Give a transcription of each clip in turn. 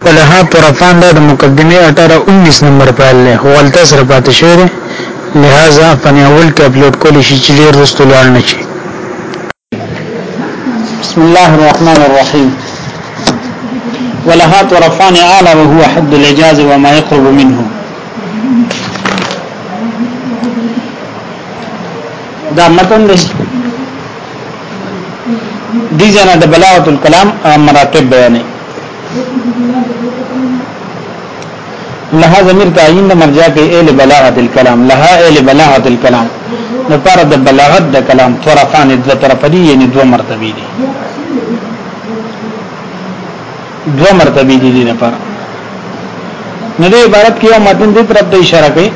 پلهه طرفان دا د مقدمې اټاره انیس نمبر فایل دی خو غلطۍ سره پاتې شوی دی لهذا فنې اول کې اپلوډ کولی شي چې ډېر وروسته لاړ نه شي بسم الله الرحمن الرحيم ولها طرفان اعلى وهو حد الاجاز وما يقرب منه دا متن دی دي جنا د بلاغت الكلام مراتب بیانې لها ضمیر تعین د مرجع کې ال بلاغت الكلام لها ال بلاغت الكلام نو پر د بلاغت د کلام طرفان د طرف دی یعنی دو مرتبه دي دو مرتبه دي دي پر نو د عبارت کې یو متن د طرف ته اشاره کوي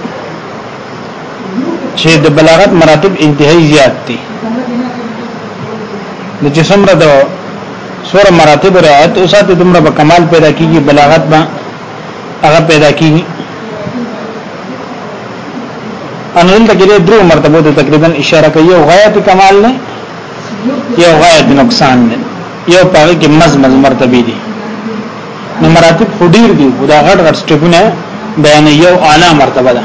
چې د بلاغت مراتب انتهایی زیات دي د جسم را د سور مراتب رعایت او ساتي دومره به کمال پیدا کیږي بلاغت به هغه پیدا کیږي ان دلته کې درو مرتبه ته تقریبا اشاره کوي او غایت کمال نه یو غایت نقصان نه یو پاره کې مز مز مرتبه دي نو مراتب خډیر دي خدا غټ غټ سټپونه بیان یو اعلی مرتبه ده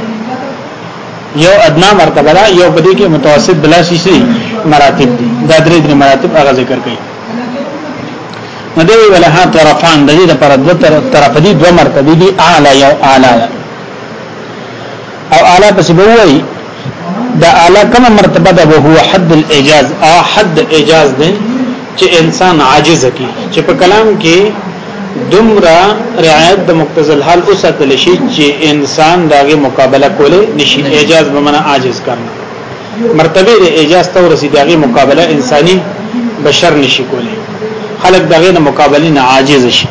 یو ادنا مرتبه ده یو په دې کې متوسط بلا شي مراتب دي دا درې درې مراتب هغه ذکر کړي نو دی ولها طرفان د دې لپاره دوه طرف دي دوه مرتبه دي اعلى یو اعلى او اعلى پس به وایي دا اعلى کومه مرتبه ده هو حد الاجاز ا حد اجاز ده چې انسان عاجز کی چې په کلام کې دومره رعایت د مقتضی الحال او ساتل شي چې انسان داغه مقابله کوله نشي اعجاز به منه عاجز کرنا مرتبه د اعجاز ته ورسي داغه مقابله انساني بشر نشي کوله خلق داغه نه مقابله نه عاجز شي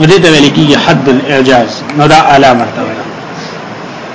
نو دې ته ویل کېږي حد الاعجاز نو دا اعلی مرتبه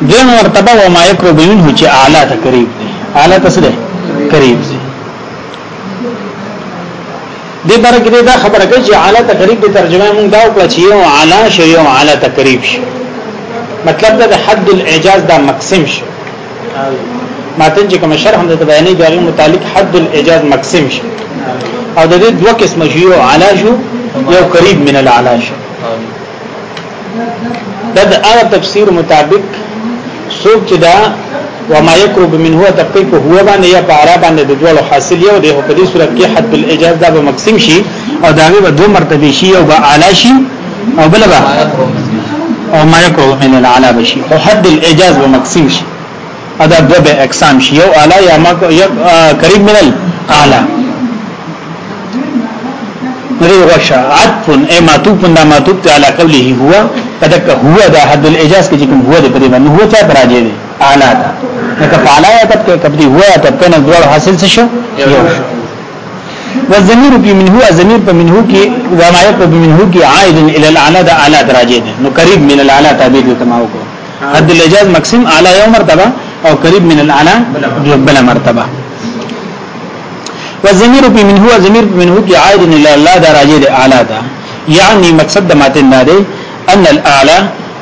دیم مرتبه و ما یقرب منه چې اعلی ته قریب دی اعلی ته سره قریب دی دې برګه دا خبره کوي چې اعلی ته قریب دی ترجمه مونږ دا وکړه چې یو اعلی شی یو اعلی ته قریب شي مطلب دا د حد الاعجاز دا مقسم شي ماتن چې کوم شرح هم د بیانې د متعلق حد الاعجاز مقسم شي او د دې دوه قسم شي یو اعلی شو یو قریب من الاعلی شو دا د هغه تفسیر مطابق څوک چې دا وما يقرب من هو تحقیق هو باندې یا په عرب باندې د دوه حاصل یو دی په دې صورت کې حد الاجاز دا به مقسم شي او دا به دوه مرتبه شي او به اعلی شي او بل به او ما يقرب من العلا بشي او حد الاجاز به مقسم شي ادا دو به اقسام شي یو اعلی یا ما قریب من الاعلی نو غشا عطف ای معطوف دا معطوف ته علی قوله هو کدک هو دا حد الاجاز کې کوم هو دې په دې باندې هو چا راځي دي اعلی دا لکه فعلا یا تب کې کبدي هو یا تب کنه دوړ حاصل څه شو یو والضمير في منه الضمير په منه کې وما يقرب منه کې عائد الى الاعلى دا اعلى درجه ده نو قريب من الاعلى تعبير تمام کو حد الاجاز مقسم اعلی یو مرتبه او قریب من الاعلى بل مرتبه والضمير في من هو ضمير من هو کې عائد الى الله دا راجع دی اعلی دا یعنی مقصد د ماتن دا دی ان الاعلى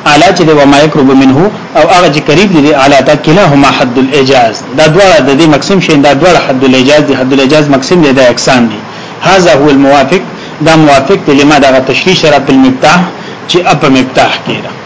اعلی چې د وما يقرب منه او هغه چې قریب دی اعلی تا کلاهما حد الاجاز دا دواړه د دې مقسم شي دا دواړه حد الاجاز دی حد الاجاز مقسم دی د اکسان دی هاذا هو الموافق دا موافق دی لما دا تشریح شرط المفتاح چې اپ مفتاح کړه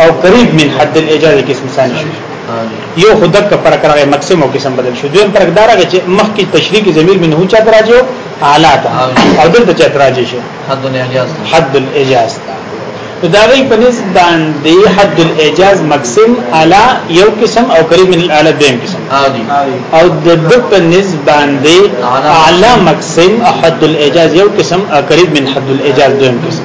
او قریب من حد الاجازه قسم ثاني شو یو خدک کا فرق راغی مکسیمو قسم بدل شو دویم فرق دارا چې مخ کی تشریح ضمیر من هو چت راځو اعلی تا او دلته چت راځي شو حد الاجاز حد الاجاز نو دا غي په نس باندې حد الاعجاز مقسم اعلی یو قسم او قریب من الاعلی دیم قسم او د د په نس باندې اعلی مقسم حد الاعجاز یو قسم او قریب من حد الاعجاز دیم قسم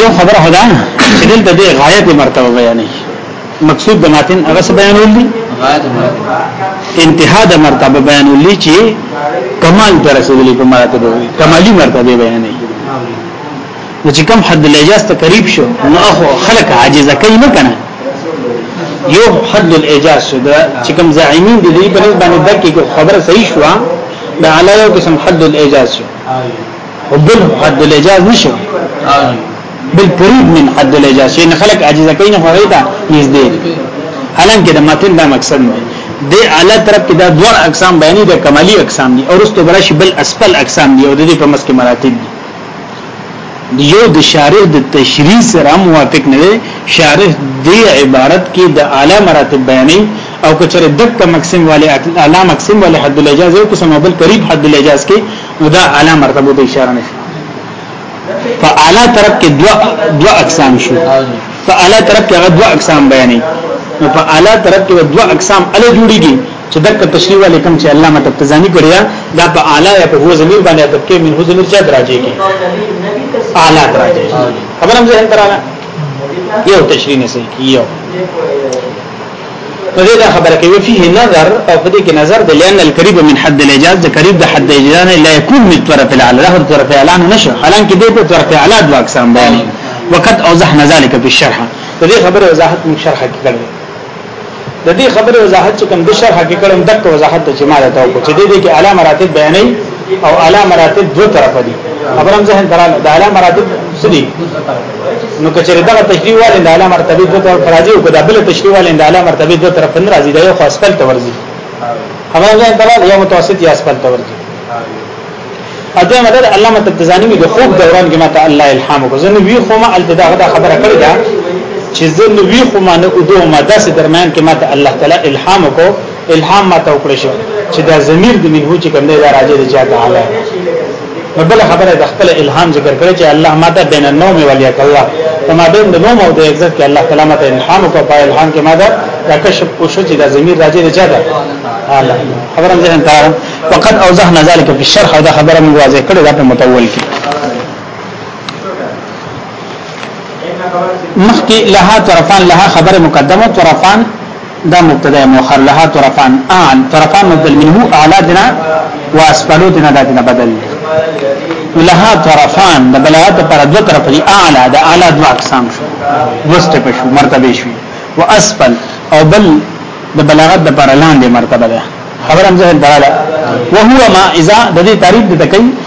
یو خبره هدا چې دلته د غایت مرتبه بیانې مقصود د ماتن هغه څه بیانول دي انتها د مرتبه بیانول دي چې کمال تر رسیدلی په مرتبه وي کمالي مرتبه بیانې نو چې کم حد الاجاز ته قریب شو نو اخو خلک عاجز کوي نه کنه یو حد الاجاز شو دا چې کم زعیمین دي په نسبت باندې دکې خبره صحیح شو دا علاوه قسم حد الاجاز شو وبل حد الاعجاز نشو بل قریب من حد الاعجاز شي نه خلق عاجز کوي نه هغه ته نږدې حالانکه د متن دا مقصد نه د اعلی طرف کې دا دوه اقسام بیانې د کمالي اقسام دي او رستو برش بل اسفل اقسام دي او د دې په مسکه مراتب دي یو د شارح د تشریح سره موافق نه دی شارح د عبارت کې د اعلی مراتب بیانې او کچره دک مقسم والے اعلی مقسم والے حد الاجاز یو قسم بل قریب حد الاجاز کې نو دا اعلی مرتبه ته اشاره نشي په اعلی طرف کې دوا دوا اقسام شو په اعلی طرف کې هغه دوا اقسام بیانې نو په اعلی طرف کې دوا اقسام ال جوړیږي چې دغه تشریح علیکم چې الله مت تزانی کړی دا په اعلی یا په هو زمير باندې ادب کې منه زمير چا دراجه کې اعلی دراجه خبرم زه هم دراله یو تشریح نه سي یو په دې دا خبره کوي فيه نظر او په دې کې نظر د لئن القريب من حد الاجاز د قریب د حد الاجاز نه لا يكون من طرف الاعلى له طرف الاعلى نشه حالانکه دې په طرف الاعلى د اقسام بیان وقد اوضحنا ذلك في الشرح د دې خبره وضاحت من شرح کې کړو د دې خبره وضاحت چې کوم د شرح کې کړم دک وضاحت چې ما راته وکړو چې دې کې اعلی مراتب بیانې او اعلی مراتب دوه طرفه دي خبرم ذهن درال د اعلی مراتب سدي نو کچره دغه تشریح والے د اعلی مرتبه دوه طرف راځي او کدا بل تشریح والے د اعلی مرتبه دوه طرف نه راځي دا یو خاص پل تورځي هغه ځان ته یو متوسط یا اسفل تورځي اته مدد الله متدزانی د خوب دوران کې ماته الله الهام کو زنه وی خو ما الته دا خبره کړې ده چې زنه وی خو ما نه او دوه ماده سره درمیان کې ماته الله تعالی الهام کو الهام ما ته وکړ شو چې دا ضمیر د منه چې کوم دی دا راځي د چا تعالی نو بل خبره د خپل الهام ذکر کړی چې الله ما ته بین النوم ولیا کلا فما بین النوم او د عزت کې الله تعالی ما ته الهام او په الهام کې ما دا کشف او شو چې دا ضمیر راځي د چا ده الله خبره ذهن ته وقد اوضحنا ذلك في الشرح دا خبره موږ واضح کړې دا په متول کې مخکې لها طرفان لها خبره مقدمه طرفان دا مبتدا مؤخر له طرفان اعل طرفان مبدل منه اعلى دنا واسفلو دنا دا دنا بدل له طرفان د بلاغت پر دو طرف دی اعلى د اعلى دو اقسام شو وست په شو مرتبه شو واسفل او بل د بلاغت د پر لاندې مرتبه ده خبر هم زه دراله وهو ما اذا د دې تعریف د تکي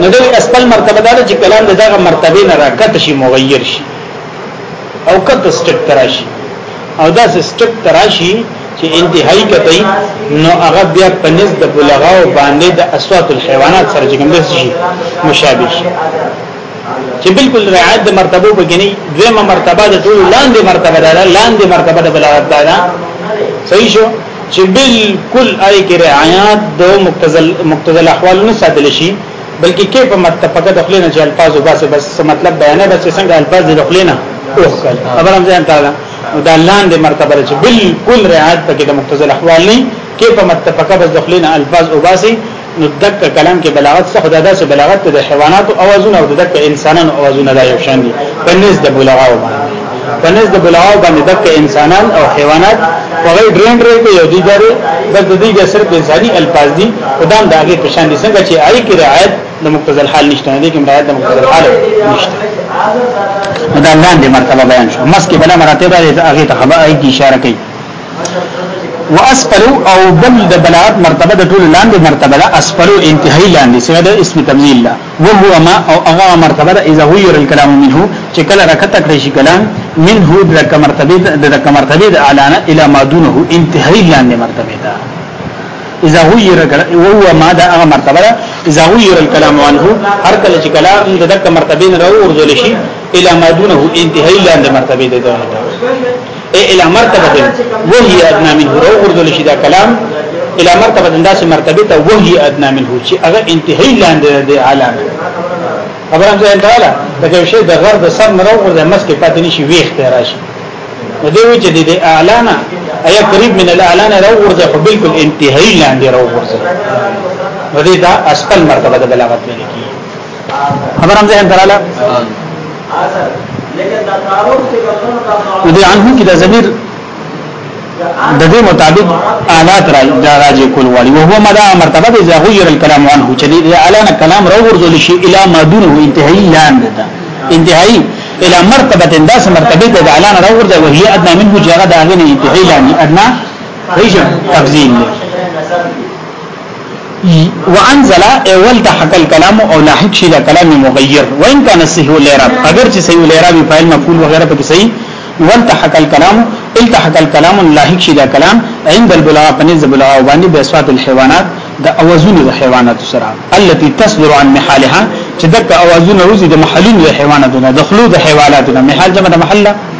نو د اسفل مرتبه دا چې کلام دغه مرتبه نه راکټ شي مغیر شي او کته سټپ تراشي او دا سټپ تراشي چې انتهایی کتای نو هغه بیا په نسبت د بلغاو باندې د اصوات الحيوانات سره چې کوم شي مشابه شي چې بالکل رعایت د مرتبه بګنی دویمه مرتبه د ټول لاندې مرتبه ده لاندې مرتبه د بلاغت ده صحیح شو چې بالکل آی کې رعایت د مقتضل مقتضل احوال نه ساتل شي بلکې کې په متفقه د خلینو چې الفاظ وباسه بس مطلب بیانې بس څنګه الفاظ د خلینو اوخ کړ خبر هم ځان تعالی دا لاندې مرتبه چې بالکل رعایت پکې د مقتضل احوال نه کې په متفقه بس د خلینو الفاظ وباسي نو دک کلام کې بلاغت څه خدای داسې بلاغت د حیوانات او اوازونه او دک انسانانو اوازونه دا یو شان دي په نس د بلغاو باندې په نس د بلغاو باندې دک انسانان او حیوانات په غیر ډرین ډرین کې یو دي داري بس د دې کې صرف انساني الفاظ دي خدام د هغه په شان دي څنګه چې آی کې رعایت د مقتضى الحال نشته نه دي کې رعایت د مقتضى الحال نشته دا لاندې مرتبه بیان شو مسکه بلا مراتب د هغه ته خبره اشاره کوي واسفلو او بل د بلاغت مرتبه د ټول لاندې مرتبه ده اسفلو انتهایی لاندې سره د اسم تمثيل ده وهو ما او هغه مرتبه ده اذا غير الكلام منه چې کله رکته کړی شي کلام منه د مرتبه د د مرتبه د اعلان الى ما دونه انتهایی لاندې مرتبه ده اذا غير وهو ما ده هغه مرتبه ده اذا غير الكلام عنه هر کله چې کلام د دغه مرتبه نه راوړل شي الى ما دونه انتهایی لاندې مرتبه ده اے الى مرتبه وهي ادنا منه رو ورزول شي دا کلام الى مرتبه داس مرتبه ته وهي ادنا منه چې هغه انتهائی لاندې دی عالم خبر هم ځان تعالی دا کوم شی د غر د سر نه رو ورزه مسکه پاتې نشي ویخ ته راشي نو دی وی چې د اعلانه ایا قریب من الاعلان رو ورزه خو بالکل انتهائی لاندې رو ورزه ودې دا اسفل مرتبه د بلاغت ملي خبر هم ذهن دراله دې عنه کې د ضمیر د دې مطابق آلات راځي کول والی او هو مدا مرتبه دې ظاهر الكلام عنه چې دې اعلان کلام راو ورزول شي اله ما دونه انتهایی لاندې ده انتهایی اله مرتبه داس مرتبه دې اعلان راو ورزه او هي ادنا منه جګه دا غني انتهایی لاندې ادنا ریشه تفضیل وانزل اول تحقق الكلام او لاحق شي دا کلام مغیر وان كان صحیح الاعراب اگر چې صحیح الاعراب فاعل مفعول وغيرها پکې صحیح والتحق الكلام التحق الكلام لاحق شي دا کلام عند البلاغ پنځ بلاغ باندې د اصوات الحيوانات د اوازونو د حیوانات سره التي تصدر عن محلها چې دغه اوازونه روزي د محلونو د حیواناتو نه دخلو د حیواناتو نه محل جمع د محله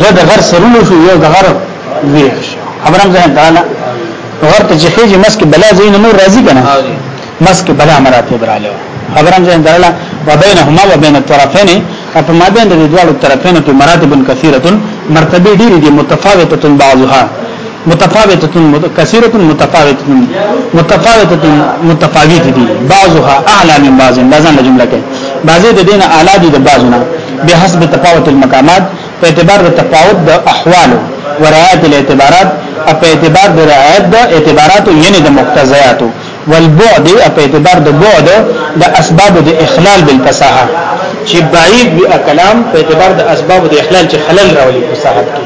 دو د غر سرونو شو یو د غر ویخ شو خبرم ځان تعالی غر ته چې خېږي مسکه بلا زین نور راضی کنه مسکه بلا مراتب رااله خبرم ځان تعالی وبینهما وبین الطرفین په مابین د دوه طرفینو کې مراتب کثیره مرتبه ډېری دي متفاوته بعضها متفاوتتن کثیرة متفاوتتن متفاوتتن متفاوت دي بعضها اعلى من بعض دا ځان جمله کې بعضه د دین اعلی دي د بعضونه به حسب تفاوت المقامات په اعتبار د تفاوت د احوال و رعایت الاعتبارات او په اعتبار د رعایت د اعتبارات یعنی د مقتضیات والبعد او په اعتبار د بعد د اسباب د اخلال بالفصاحه چې بعید وی کلام په اعتبار د اسباب د اخلال چې خلل راولي فصاحت کې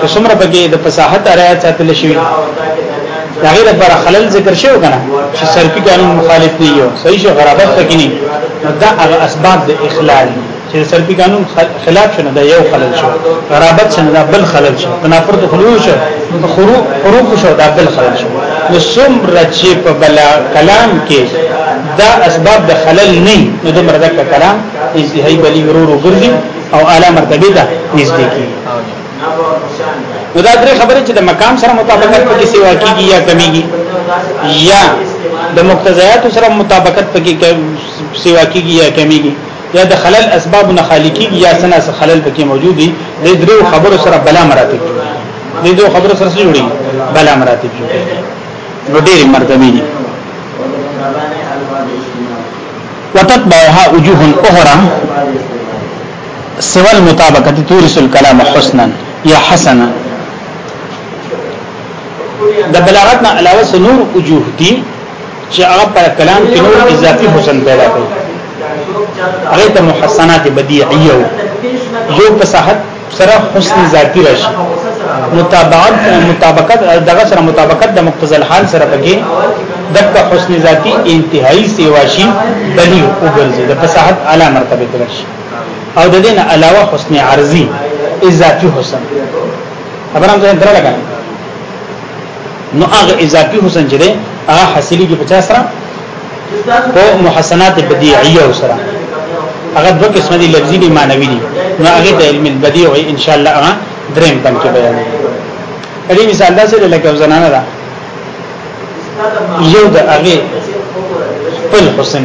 چې څومره پکې د فصاحت اړه ساتل شي دا غیر پر خلل ذکر شو کنه چې سرکی قانون مخالف نه یو صحیح شو غرابت پکې نه دا هغه اسباب د اخلال چې سرکی قانون خلاف شنه دا یو خلل شو غرابت شنه دا بل خلل شو تنافر د خلو شو خروج خروج شو دا بل خلل شو نو څومره چې په بلا کلام کې دا اسباب د خلل نه نو د مرده کلام انتهایی بلی ورور وګرځي او اعلی مرتبه ته نږدې کیږي نو دا درې خبرې چې د مقام سره مطابقت پکې سیوا کیږي یا کمیږي یا د مقتضیات سره مطابقت پکې سیوا کیږي یا کمیږي یا د خلل اسباب نه خالی کیږي یا سنا سره خلل پکې موجود دي د درو خبرو سره بلا مراتب دي د درو خبرو سره جوړي بلا مراتب جوړي نو ډېر مرتبه دي وتتبعها وجوه اخرى سوى المطابقه تورث الكلام حسنا يا حسنا د بلاغت نه علاوه سنور وجوه دي چې هغه پر کلام کې نور اضافي حسن پیدا کوي هغه ته محسنات بدیعیه یو فصاحت سره حسن ذاتی راشي مطابقت مطابقت دغه سره مطابقت د مقتضى الحال سره پکې دغه حسن ذاتی انتهایی سیوا شي بلی او ګرځي د فصاحت اعلی مرتبه ته شي او د دین علاوه حسن عرضی اضافي حسن خبرم ځان درا لګا نو هغه اضافي حسن چې ده هغه حاصلې کې 50 سره په محسنات بدیعیه سره هغه دوه قسم دي لفظي دي معنوي دي نو هغه د علم البدیع ان شاء الله هغه دریم تم کې بیان دي کله مثال دا سره لکه زنانه ده یو د هغه خپل حسن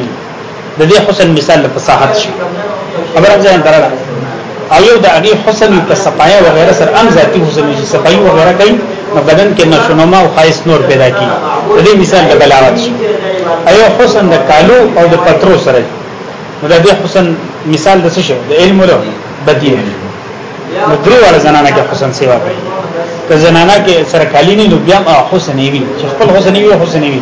د دې حسن مثال په صحت شي خبره ځان درا او یو د هغه حسن په صفایه و غیره سره هم ذاتی حسن چې صفایي و غیره کوي نو بدن کې نشونما او خایس نور پیدا کی دې مثال د بلاغت شي ایو حسن د کالو او د پترو سره نو د دې حسن مثال د څه شو د علم له بدیع نو درې وړ زنانه کې حسن سیوا کوي که زنانه کې سره کالی نه نو بیا حسن وي چې خپل حسن وي حسن وي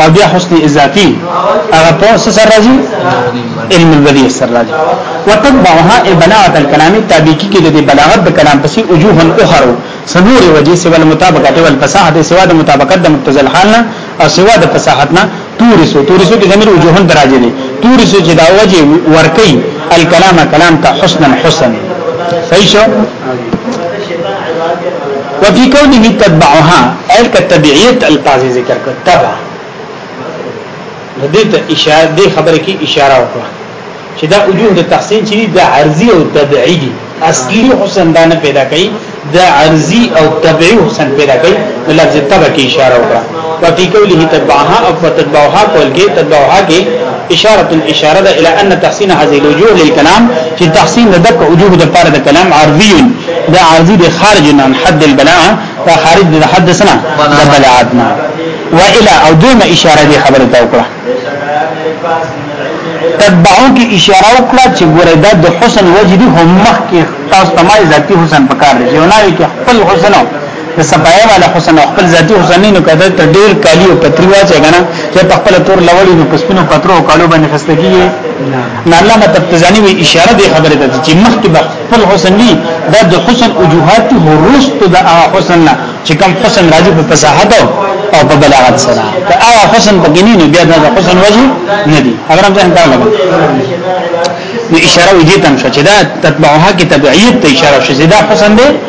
او بیا حسن اضافي هغه په سر راځي علم البديع سر راځي وتتبعها البلاغه الكلام تابعي کې د بلاغت د کلام پسې وجوه اخر سنور وجه سوا المطابقت والفصاحه سوا د مطابقت د مقتضى الحال او سوا د فصاحت نه تورسو تورسو کې زمير وجوه دراجه دي تورسو چې دا وجه ورکي الكلام کلام ته حسنا حسن صحیح شو وفي كونه تتبعها الک تبعیت الفاظ ذکر کړ تبع دې ته اشاره دې خبره کې اشاره وکړه چې دا وجوه د تحسین چې د عرضی او تبعی دي اصلي حسن دا نه پیدا کوي د عرضی او تبعی حسن پیدا کوي لفظ تبع کې اشاره وکړه وفي قوله تتبعها او فتتبعها قول کې تتبعها کې اشاره الاشاره ده الى ان تحسين هذه الوجوه للكلام چې تحسين د دک وجوه د پاره د کلام عرضي د عرضي د خارج عن حد البلاء دا خارج د حد سنا د بلاعت نه والى او دوم اشاره دي خبره تا وکړه تتبعو کې اشاره وکړه چې ګوره دا د حسن وجدي هم مخ کې تاسو تمای ذاتی حسن پکار دی چې ونه کې خپل حسن د صفای والا حسن خپل ذاتی حسن نه کده ته ډیر کالی او پتری واچې غنا چې په خپل تور لوړی نو پسپینو پترو او کالو باندې خسته کیږي نه الله متتزانی وی اشاره دی خبره ده چې مخ کې خپل حسن دی دا د حسن وجوهات ورست د حسن نه چې کم حسن راځي په فصاحت او په بلاغت سره دا هغه حسن په ګنی نه بیا د حسن وجه نه دی اگر هم ځان ته لګو نو اشاره وجه تم شو چې دا تتبعها کې تبعیت ته اشاره شې دا حسن دی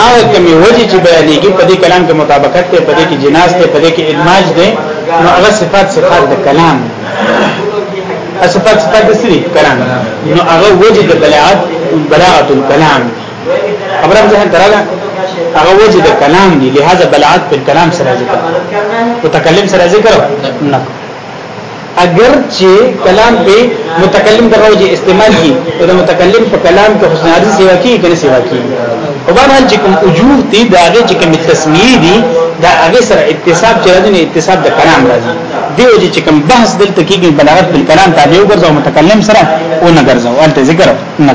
هغه کومې وجه چې بیانېږي په دې کلام کې مطابقت ته په دې کې جناس ته په دې کې ادماج دی نو هغه صفات صفات د کلام صفات صفات د سری کلام نو هغه وجه د بلاغت بلاغت الكلام خبره مې ځان تراله هغه وجه د کلام دی لہذا بلاغت په کلام سره ذکر متکلم سره ذکر نه اگر چې کلام په متکلم د روج استعمال کی او د متکلم په کلام کې حسن عارض سیوا کی کنه سیوا کی او باندې چې کوم وجوه دي دا هغه چې کوم تسمیه دي دا هغه سره اتصاب چې راځي نه اتصاب د کلام راځي دیو چې کوم بحث دلته کېږي بلاغت په کلام تابع وګرځو متکلم سره او نه ګرځو البته ذکر نه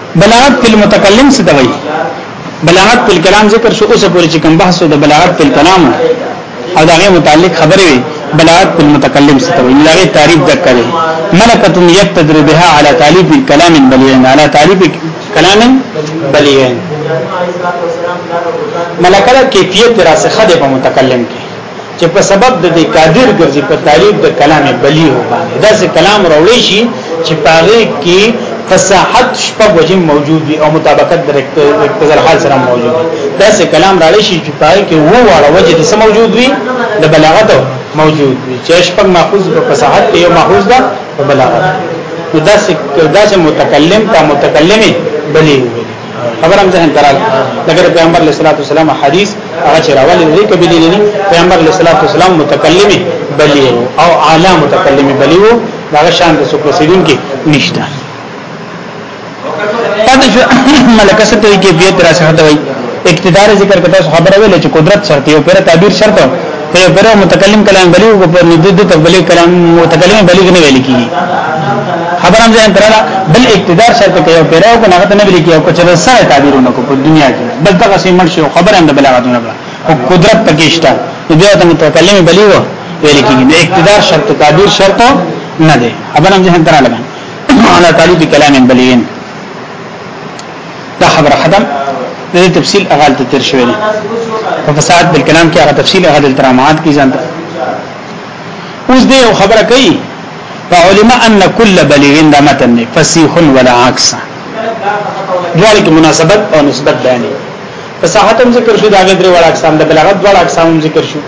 بلاغت په متکلم څه دی بلاغت په کلام ذکر شو اوس پورې چې کوم بحث د بلاغت په کلام او دغه متعلق خبرې وي بلاغت په متکلم څه دی لغه تعریف ذکر دی ملکه یقتدر بها على تعلیف کلام بلیغ على تعلیف کلام بلیغ ملکه کیفیت راسخه ده په متکلم کې چې په سبب د دې قادر ګرځي په تعریف د کلام بلیغ باندې دا سه کلام راوړی شي چې پاره کې فصاحت شپږ وجه موجود دي او مطابقت د اقتضاء حال سره موجود دي دا سه کلام راړی شي چې پاره کې وو واړه وجه د سم موجود وي د بلاغت موجود وي چې شپږ ماخوذ په فصاحت کې یو ماخوذ ده په بلاغت نو دا سه دا سه متکلم کا متکلمه بلیغ خبر هم ځین درال لکه پیغمبر علیه الصلاۃ والسلام حدیث هغه چې راولې دې کبي دي نه پیغمبر علیه الصلاۃ والسلام متکلم بلی او اعلی متکلم بلی وو دا شان د څوک رسیدون کې نشته پاتې شو ملکه څه ته کې بیا تر څه هدا وای اقتدار ذکر کته خبره ویل چې قدرت شرط یو پر تعبیر شرط په یو پر متکلم کلام بلیغ کو پر ندی د تبلیغ کلام متکلم بلیغ نه ویل کیږي خبر هم ځان تراله بل اقتدار شرط کوي او پیراو کو نه غته نه ویل کیږي او کچې سره تعبیرونه کو په دنیا کې بل دغه سي مرشي او خبر هم د بلاغتونه بلا او قدرت پکېشته بیا د متکلم بلیغ ویل کیږي د اقتدار شرط تعبیر شرط نه دی خبر هم ځان تراله على تعليق كلام بلين دا خبره ختم د دې تفصیل هغه ته تیر شوی دی په فساد بل کلام کې هغه تفصیل هغه د ترامات کې ځان ته اوس دې یو خبره کوي فعلم ان كل بليغ دا متن دی فصيح ولا عكس دواړه کې مناسبت او نسبت بیان دي فصاحت هم ذکر شو دا غي درې وړ اقسام د بلاغت وړ اقسام هم ذکر شو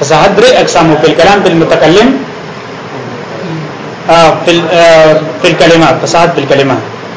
فصاحت درې اقسام په کلام په متکلم په کلمات فصاحت په کلمات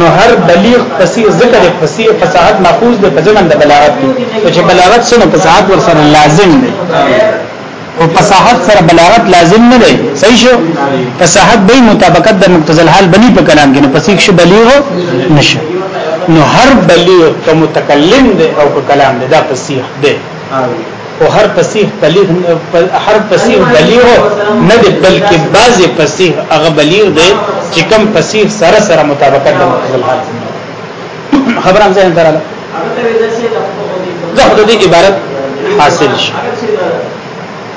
نو هر بلیغ فصیح ذکر فصیح فصاحت ماخوذ دی په ځمن د بلاغت کې چې بلاغت سره فصاحت ور سره لازم دی او فصاحت سره بلاغت لازم نه دی صحیح شو فصاحت به مطابقت د مقتضى الحال بلی په کلام کې نو فصیح شو بلیغ نشه نو هر بلیغ که متکلم دی او که کلام دی دا فصیح دی او هر فصیح بلیغ هر فصیح بلیغ نه دی بلکې بعضی فصیح هغه بلیغ دی چې کم فصیح سره سره مطابقت د مخزل حال خبره هم ځین دراله زه خو دې عبارت حاصل شي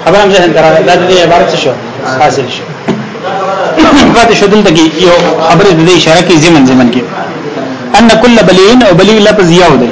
خبره هم ځین دراله دا دې عبارت شو حاصل شي پاتې شو دلته کې یو خبره دې اشاره کې زمن زمن کې ان کل بلیغ او بلیغ لفظ یو دی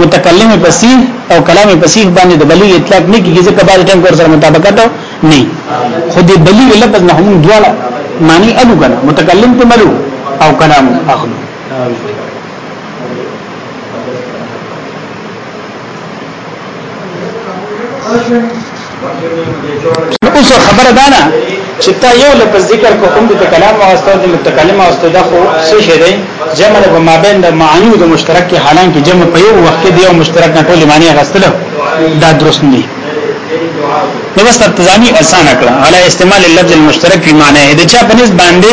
متکلم فصیح او کلام فصیح باندې د بلیغ اطلاق نه کیږي ځکه باندې ټیم کور سره مطابقت نه خو د بلیغ لفظ نه هم دواړه معنی الو کنه متکلم ته ملو او کلام اخلو Thank you. اوس خبره ده نه چې تا یو لفظ ذکر کو کوم د کلام واسطه او د متکلم واسطه دا خو څه شی دی جمع د مابین د معنی او د مشترک کې حالانکه جمع په یو وخت کې یو مشترک نه ټول معنی غستله دا درست نه دی نو بس تزامي اسانه کړه علی استعمال اللفظ المشترک په معنی د چا په نسبت باندې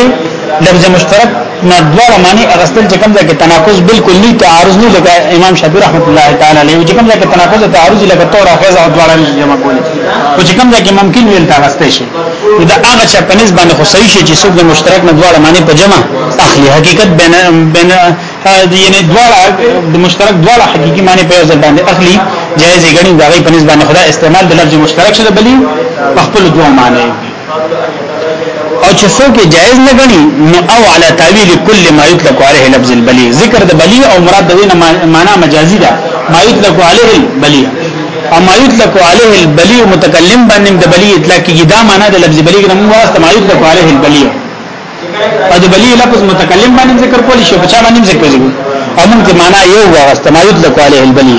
لفظ مشترک نه دواړه معنی اغستل چې کوم ځای کې تناقض بالکل نه تعارض نه لګا امام شافعي رحمت الله تعالی علیه چې کوم ځای کې تناقض او تعارض لګا تور اخیز او دواړه نه جمع کول او چې کوم ځای کې ممکن ویل تا غسته شي دا هغه چې په نسبت باندې خو صحیح شي چې څوک د مشترک نه دواړه معنی په جمع اخلي حقیقت بین بین یعنی دواړه د مشترک دواړه حقيقي معنی په ځل باندې اخلي جایز غني دا غي په نسبت باندې خدا استعمال د لفظ مشترک شته بلی په خپل دوه معنی او چې څوک جائز نه غني نو او على تعویل کل ما یطلق عليه لفظ البلی ذکر د بلی او مراد د دینه معنا مجازي ده ما یطلق عليه البلی او ما یطلق عليه البلی متکلم باندې د بلی اطلاق کیږي دا معنا د لفظ بلی نه مواسط ما یطلق عليه البلی او د بلی لفظ متکلم باندې ذکر کول شي په چا باندې ذکر کوي او موږ معنا یو واست ما یطلق عليه البلی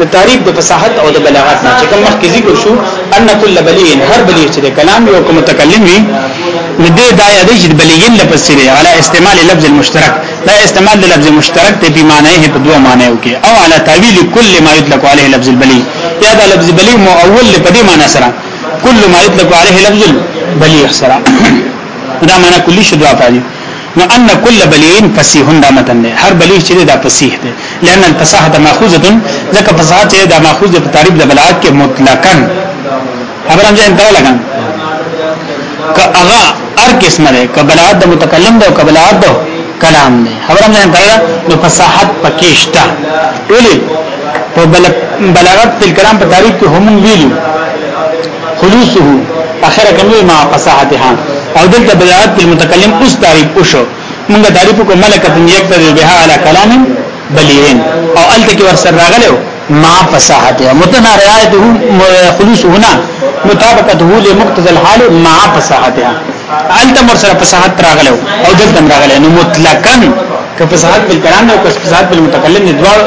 د تعریف د فصاحت او د بلاغت نه چې کوم مخکې ذکر شو ان کل بلیغ هر بلیغ چې کلام یو کوم متکلم وي نو دې دا یادې چې بلیغ لفظ سره علی استعمال لفظ المشترک دا استعمال د لفظ مشترک ته په معنی په دوه معنیو کې او علی تعویل کل ما یطلق علیه لفظ البلیغ یا دا لفظ بلیغ مو اول په دې معنی سره کل ما یطلق علیه لفظ البلیغ سره دا معنی کلی شدوا فاجی نو ان کل بلیغ فصیح دا متن دی هر بلیغ چې دا فصیح دی لئن الفصاحه ماخوذه ځکه فصاحت چې دا ماخوذ دی په تعریف د بلاغت کې مطلقاً خبرم ځین ته لګم که هغه هر قسم دی که بلاغت د متکلم دی او که بلاغت د کلام دی خبرم ځین ته نو فصاحت پکې شته ولې په بلاغت په کلام په تعریف کې هم ویلو خلوصه اخر کلمه مع فصاحتها او دلته بلاغت المتکلم اوس تعریف وشو موږ تعریف کو ملکه یکتد بها علی کلام بلیغین او الته کې ورسره راغلو مع فصاحتها متنا رعایته خلوص هنا مطابقته لمقتضى الحال مع فصاحتها الته مرسره فصاحت راغلو او دلته راغلو نو مطلقاً که فصاحت بالکلام او که فصاحت بالمتکلم دواړو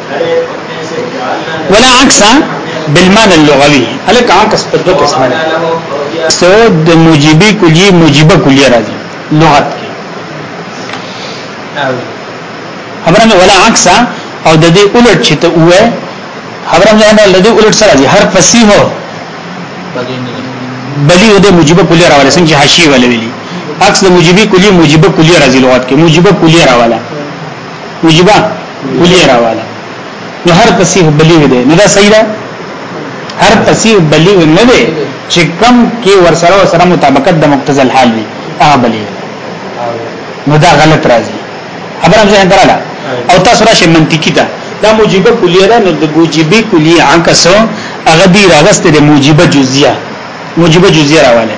ولا عکس بالمعنى اللغوي الک عکس په دوه قسمه ده سو د موجبي کلی موجبه کلی راځي لغت کې خبره ولا عکس او د دې الټ چې ته وې خبره نه ده لدی الټ سره دي هر فصیح بلی د موجبه کلی راواله څنګه حاشیه ولویلی عکس د موجبی کلی موجبه کلی راځي لغت کې موجبه کلی راواله موجبه کلی راواله نو هر تصیح بلیغ دی نه دا صحیح ده هر تصیح بلیغ نه دی چې کم کې ورسره سره مطابقت د مقتضى الحال وي هغه بلیغ نو دا غلط راځي خبره ځه دراله او تاسو راشي منطقي ده دا موجبه کلیه ده نو د موجبه کلیه عکس هغه دی راغسته د موجبه جزئیه موجبه جزئیه راواله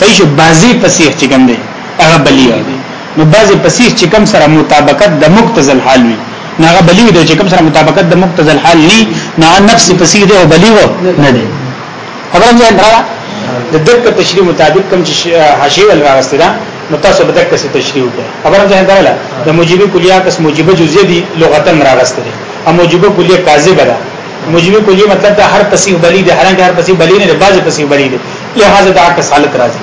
صحیح شو بازي تصیح چې کوم دی هغه بلیغ دی نو بعضی پسیس چې کم سره مطابقت د مقتضى الحال وي ناغه بلیو دی چې کم سره مطابقت د مقتضى الحال ني نه نفس پسیس دی او بلیو نه دی خبره ځان را د دک تشریح مطابق کم چې حاشیه ول راغسته ده نو تاسو به دک څه تشریح وکړه خبره ځان دراله د موجبه کلیه کس موجبه جزئیه دی لغتا راغسته ده او موجبه کلیه کاذبه ده موجبه کلیه مطلب د هر پسیس بلی دی هرانګه هر پسیس بلی نه بعضی پسیس بلی دی لہذا دا کس حالت راځي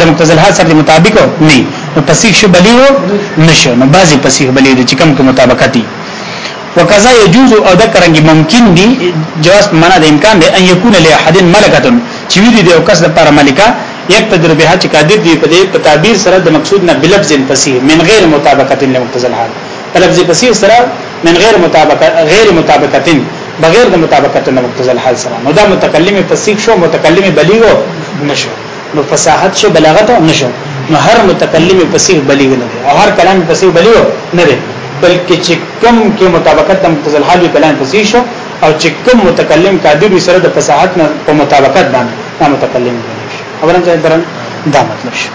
د مقتضل حاصل دی مطابق نه نو پسیح شو بلی و نشو نو بعضی پسیح بلی دی چې کم کې مطابقت دی وکذا يجوز او د کرنګ ممکن دی جواز په معنا د امکان دی ان یکون له احد ملکه چې وی دی او کس د پر ملکه یک تدر به چې قادر دی په دې په تعبیر سره د مقصود نه بلفظ پسیح من غیر مطابقت له مقتضل حال په لفظ پسیح سره من غیر مطابقت غیر مطابقت بغیر د مطابقت نه مقتضل حال سره نو دا متکلم پسیح شو متکلم بلیغ نشو نو فصاحت شو بلاغت هم نشو نو هر متکلم فصیح بلیغ نه دی او هر کلام فصیح بلیغ نه دی بلکې چې کم کې مطابقت د متزل حال کلام فصیح شو او چې کم متکلم قادر سره د فصاحت نه په مطابقت باندې دا متکلم دی خبره ځای درن دا مطلب شو